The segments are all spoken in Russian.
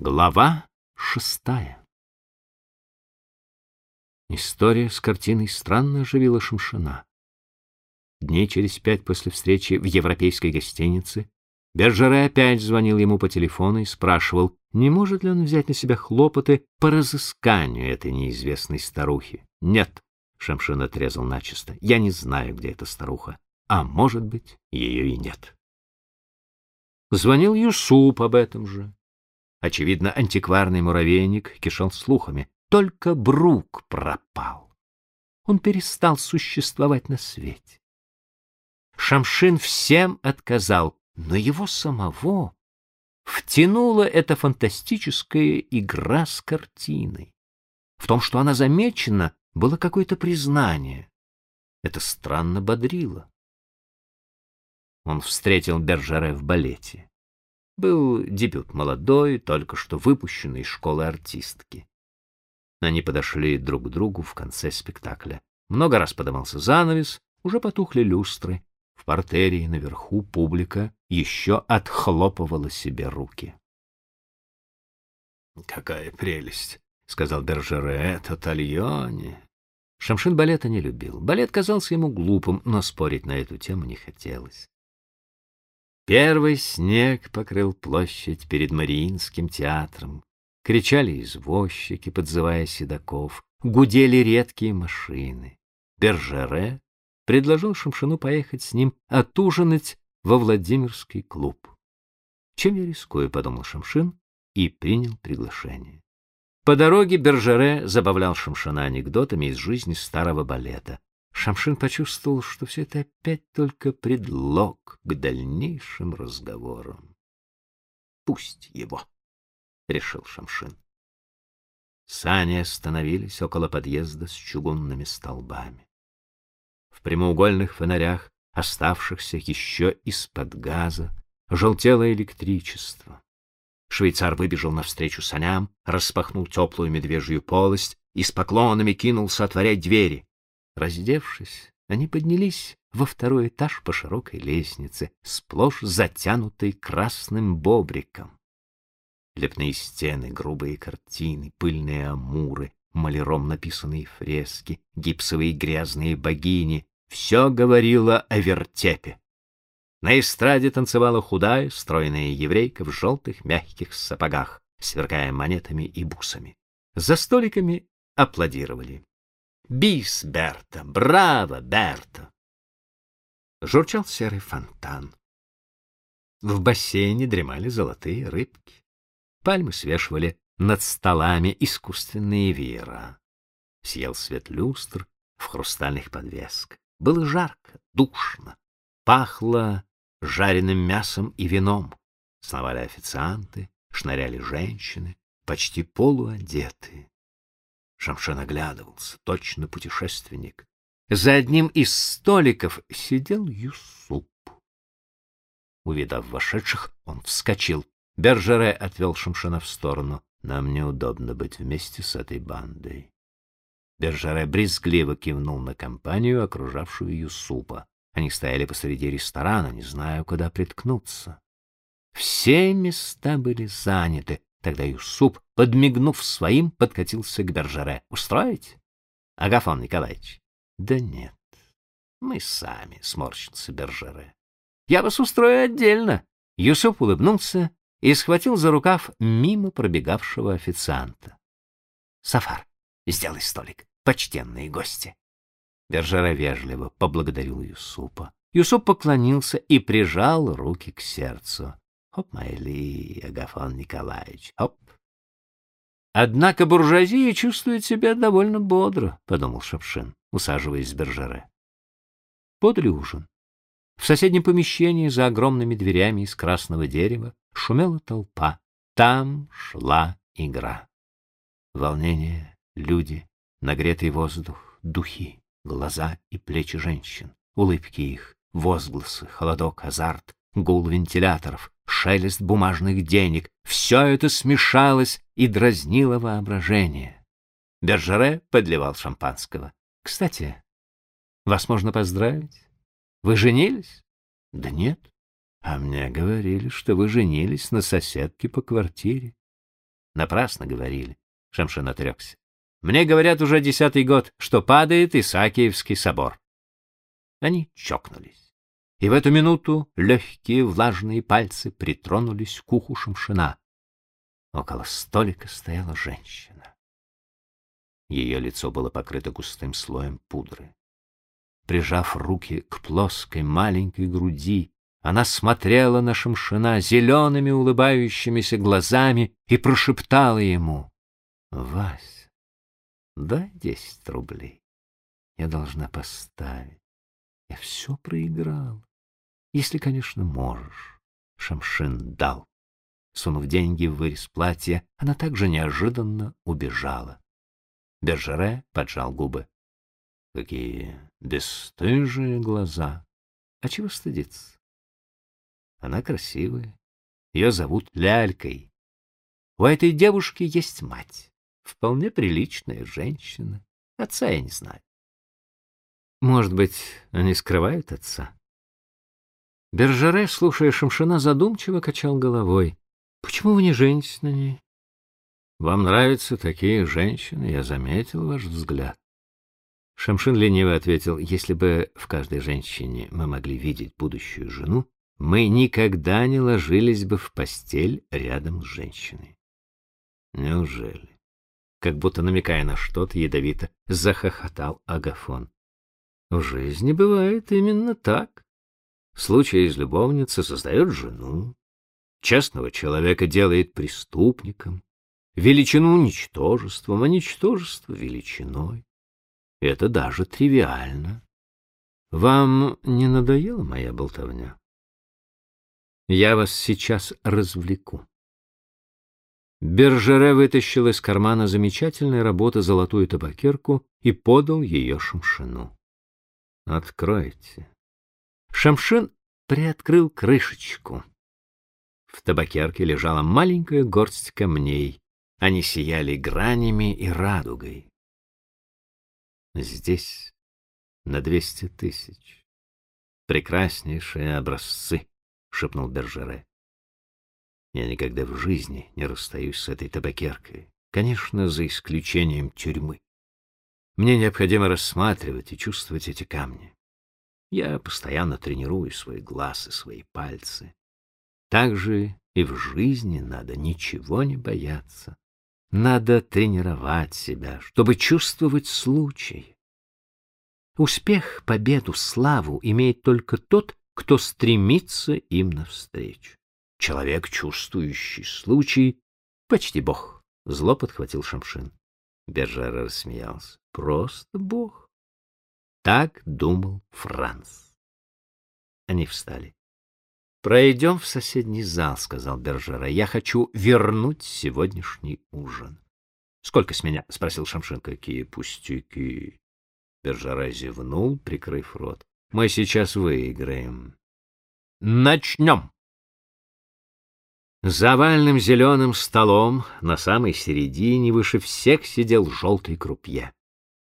Глава шестая История с картиной странно оживила Шамшина. Дней через пять после встречи в европейской гостинице Бержере опять звонил ему по телефону и спрашивал, не может ли он взять на себя хлопоты по разысканию этой неизвестной старухи. «Нет», — Шамшин отрезал начисто, — «я не знаю, где эта старуха, а может быть, ее и нет». Звонил Юсуп об этом же. Очевидно, антикварный муравейник кишел слухами. Только Брук пропал. Он перестал существовать на свете. Шамшин всем отказал, но его самого втянула эта фантастическая игра с картиной. В том, что она замечена, было какое-то признание. Это странно бодрило. Он встретил Бержаре в балете. Был дебют молодой, только что выпущенный из школы артистки. Они подошли друг к другу в конце спектакля. Много раз подымался занавес, уже потухли люстры. В портере наверху публика еще отхлопывала себе руки. «Какая прелесть!» — сказал Бержере. «Это Тальоне!» Шамшин балета не любил. Балет казался ему глупым, но спорить на эту тему не хотелось. Первый снег покрыл площадь перед Мариинским театром. Кричали извозчики, подзывая седаков. Гудели редкие машины. Бержере предложил Шамшину поехать с ним отужинать во Владимирский клуб. Чем я рискую, подумал Шамшин и принял приглашение. По дороге Бержере забавлял Шамшина анекдотами из жизни старого балета. Шамшин почувствовал, что все это опять только предлог к дальнейшим разговорам. Пусть его, решил Шамшин. Сани остановились около подъезда с чугунными столбами. В прямоугольных фонарях, оставшихся еще из-под газа, желтело электричество. Швейцар выбежал навстречу саням, распахнул теплую медвежью полость и с поклонами кинулся отворять двери. Раздевшись, они поднялись во второй этаж по широкой лестнице, сплошь затянутой красным бобриком. Лепные стены, грубые картины, пыльные амуры, маляром написанные фрески, гипсовые грязные богини — все говорило о вертепе. На эстраде танцевала худая, стройная еврейка в желтых мягких сапогах, сверкая монетами и бусами. За столиками аплодировали. Бис, Берта! Браво, Берта! Журчал серый фонтан. В бассейне дремали золотые рыбки. Пальмы свешивали над столами искусственные веера. Съел свет люстр в хрустальных подвесках. Было жарко, душно. Пахло жареным мясом и вином. Сновали официанты, шныряли женщины, почти полуодетые. Шамшин оглядывался, точно путешественник. За одним из столиков сидел Юсуп. Увидав вошедших, он вскочил. Бержере отвел Шамшина в сторону. Нам неудобно быть вместе с этой бандой. Бержере брезгливо кивнул на компанию, окружавшую Юсупа. Они стояли посреди ресторана, не зная, куда приткнуться. Все места были заняты, Тогда Юсуп, подмигнув своим, подкатился к Бержере. «Устроить?» «Агафон Николаевич?» «Да нет, мы сами», — сморщился Бержере. «Я вас устрою отдельно». Юсуп улыбнулся и схватил за рукав мимо пробегавшего официанта. «Сафар, сделай столик, почтенные гости». Бержере вежливо поблагодарил Юсупа. Юсуп поклонился и прижал руки к сердцу. Хоп, Майли, Агафон Николаевич, хоп. Однако буржуазия чувствует себя довольно бодро, подумал Шапшин, усаживаясь с Бержере. Подали ужин. В соседнем помещении за огромными дверями из красного дерева шумела толпа. Там шла игра. Волнение, люди, нагретый воздух, духи, глаза и плечи женщин, улыбки их, возгласы, холодок, азарт, гул вентиляторов, шелест бумажных денег — все это смешалось и дразнило воображение. Бержере подливал шампанского. — Кстати, вас можно поздравить. Вы женились? — Да нет. А мне говорили, что вы женились на соседке по квартире. Напрасно говорили. Шамшин отрекся. Мне говорят уже десятый год, что падает Исаакиевский собор. Они чокнулись. И в эту минуту легкие влажные пальцы притронулись к уху Шамшина. Около столика стояла женщина. Ее лицо было покрыто густым слоем пудры. Прижав руки к плоской маленькой груди, она смотрела на Шамшина зелеными улыбающимися глазами и прошептала ему. — Вась, дай десять рублей. Я должна поставить. Я все проиграл. Если, конечно, можешь. Шамшин дал. Сунув деньги в вырез платья, она также неожиданно убежала. Бержере поджал губы. Какие бесстыжие глаза. А чего стыдиться? Она красивая. Ее зовут Лялькой. У этой девушки есть мать. Вполне приличная женщина. Отца я не знаю. Может быть, они скрывают отца? Бержере, слушая Шамшина, задумчиво качал головой. Почему вы не женитесь на ней? Вам нравятся такие женщины, я заметил ваш взгляд. Шамшин лениво ответил, если бы в каждой женщине мы могли видеть будущую жену, мы никогда не ложились бы в постель рядом с женщиной. Неужели? Как будто намекая на что-то, ядовито захохотал Агафон. В жизни бывает именно так. Случай из любовницы создает жену, честного человека делает преступником, величину ничтожеством, а ничтожество величиной. Это даже тривиально. Вам не надоела моя болтовня? Я вас сейчас развлеку. Бержере вытащил из кармана замечательной работы золотую табакерку и подал ее Шамшину. Откройте. Шамшин приоткрыл крышечку. В табакерке лежала маленькая горсть камней. Они сияли гранями и радугой. Здесь на двести тысяч. Прекраснейшие образцы. — шепнул Бержере. «Я никогда в жизни не расстаюсь с этой табакеркой, конечно, за исключением тюрьмы. Мне необходимо рассматривать и чувствовать эти камни. Я постоянно тренирую свой глаз и свои пальцы. Так же и в жизни надо ничего не бояться. Надо тренировать себя, чтобы чувствовать случай. Успех, победу, славу имеет только тот, кто стремится им навстречу. Человек, чувствующий случай, почти бог. Зло подхватил Шамшин. Бержер рассмеялся. Просто бог. Так думал Франц. Они встали. «Пройдем в соседний зал», — сказал Бержера. «Я хочу вернуть сегодняшний ужин». «Сколько с меня?» — спросил Шамшин. «Какие пустяки!» Бержера зевнул, прикрыв рот. Мы сейчас выиграем. Начнем. За овальным зеленым столом на самой середине выше всех сидел желтый крупье.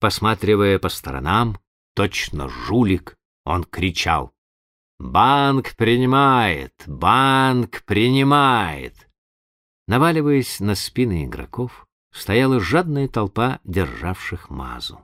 Посматривая по сторонам, точно жулик, он кричал. «Банк принимает! Банк принимает!» Наваливаясь на спины игроков, стояла жадная толпа державших мазу.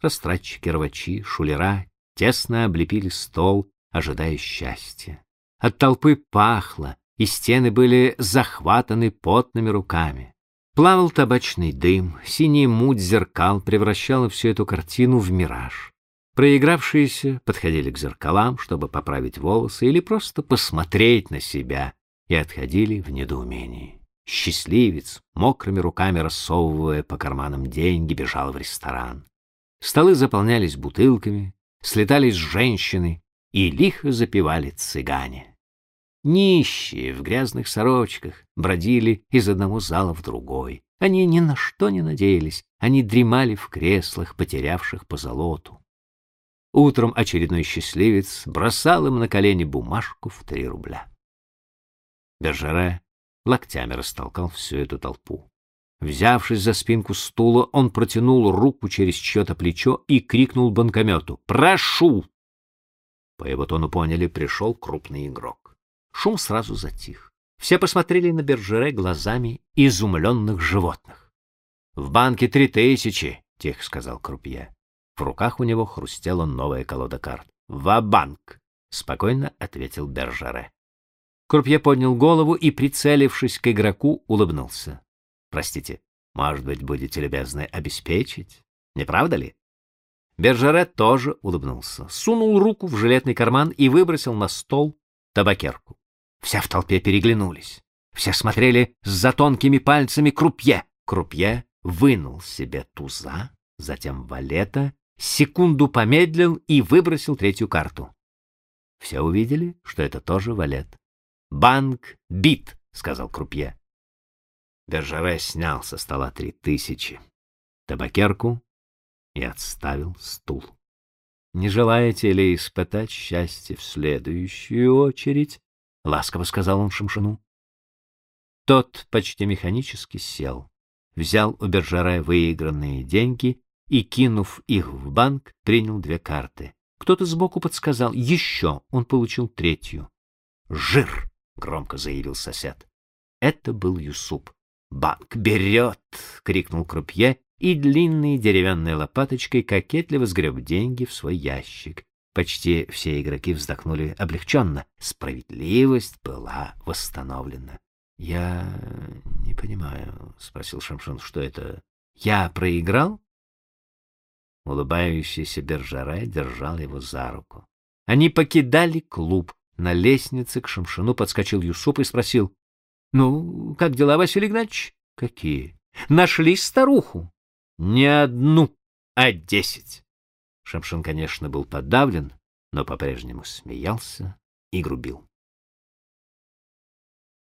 Растратчики, рвачи, шулера, тесно облепили стол, ожидая счастья. От толпы пахло, и стены были захватаны потными руками. Плавал табачный дым, синий муть зеркал превращала всю эту картину в мираж. Проигравшиеся подходили к зеркалам, чтобы поправить волосы или просто посмотреть на себя, и отходили в недоумении. Счастливец, мокрыми руками рассовывая по карманам деньги, бежал в ресторан. Столы заполнялись бутылками, слетались женщины и лихо запевали цыгане. Нищие в грязных сорочках бродили из одного зала в другой. Они ни на что не надеялись, они дремали в креслах, потерявших по золоту. Утром очередной счастливец бросал им на колени бумажку в три рубля. Бержере локтями растолкал всю эту толпу. Взявшись за спинку стула, он протянул руку через чье-то плечо и крикнул банкомету «Прошу!». По его тону поняли, пришел крупный игрок. Шум сразу затих. Все посмотрели на Бержере глазами изумленных животных. В банке три тысячи, тихо сказал крупье. В руках у него хрустела новая колода карт. «Ва банк!» — спокойно ответил Бержере. Крупье поднял голову и, прицелившись к игроку, улыбнулся. «Простите, может быть, будете любезны обеспечить? Не правда ли?» Бержере тоже улыбнулся, сунул руку в жилетный карман и выбросил на стол табакерку. Все в толпе переглянулись. Все смотрели за тонкими пальцами крупье. Крупье вынул себе туза, затем валета, секунду помедлил и выбросил третью карту. Все увидели, что это тоже валет. «Банк бит», — сказал крупье. Бержере снял со стола три тысячи, табакерку и отставил стул. «Не желаете ли испытать счастье в следующую очередь?» — ласково сказал он Шамшину. Тот почти механически сел, взял у Бержаре выигранные деньги и, кинув их в банк, принял две карты. Кто-то сбоку подсказал «Еще!» Он получил третью. «Жир!» — громко заявил сосед. Это был Юсуп. «Банк берет!» — крикнул крупье и длинной деревянной лопаточкой кокетливо сгреб деньги в свой ящик. Почти все игроки вздохнули облегченно. Справедливость была восстановлена. — Я не понимаю, — спросил Шамшин, — что это? Я проиграл? Улыбающийся Бержаре держал его за руку. Они покидали клуб. На лестнице к Шамшину подскочил Юсуп и спросил. — Ну, как дела, Василий Игнатьевич? — Какие? — Нашли старуху. — Не одну, а десять. Шамшин, конечно, был подавлен, но по-прежнему смеялся и грубил.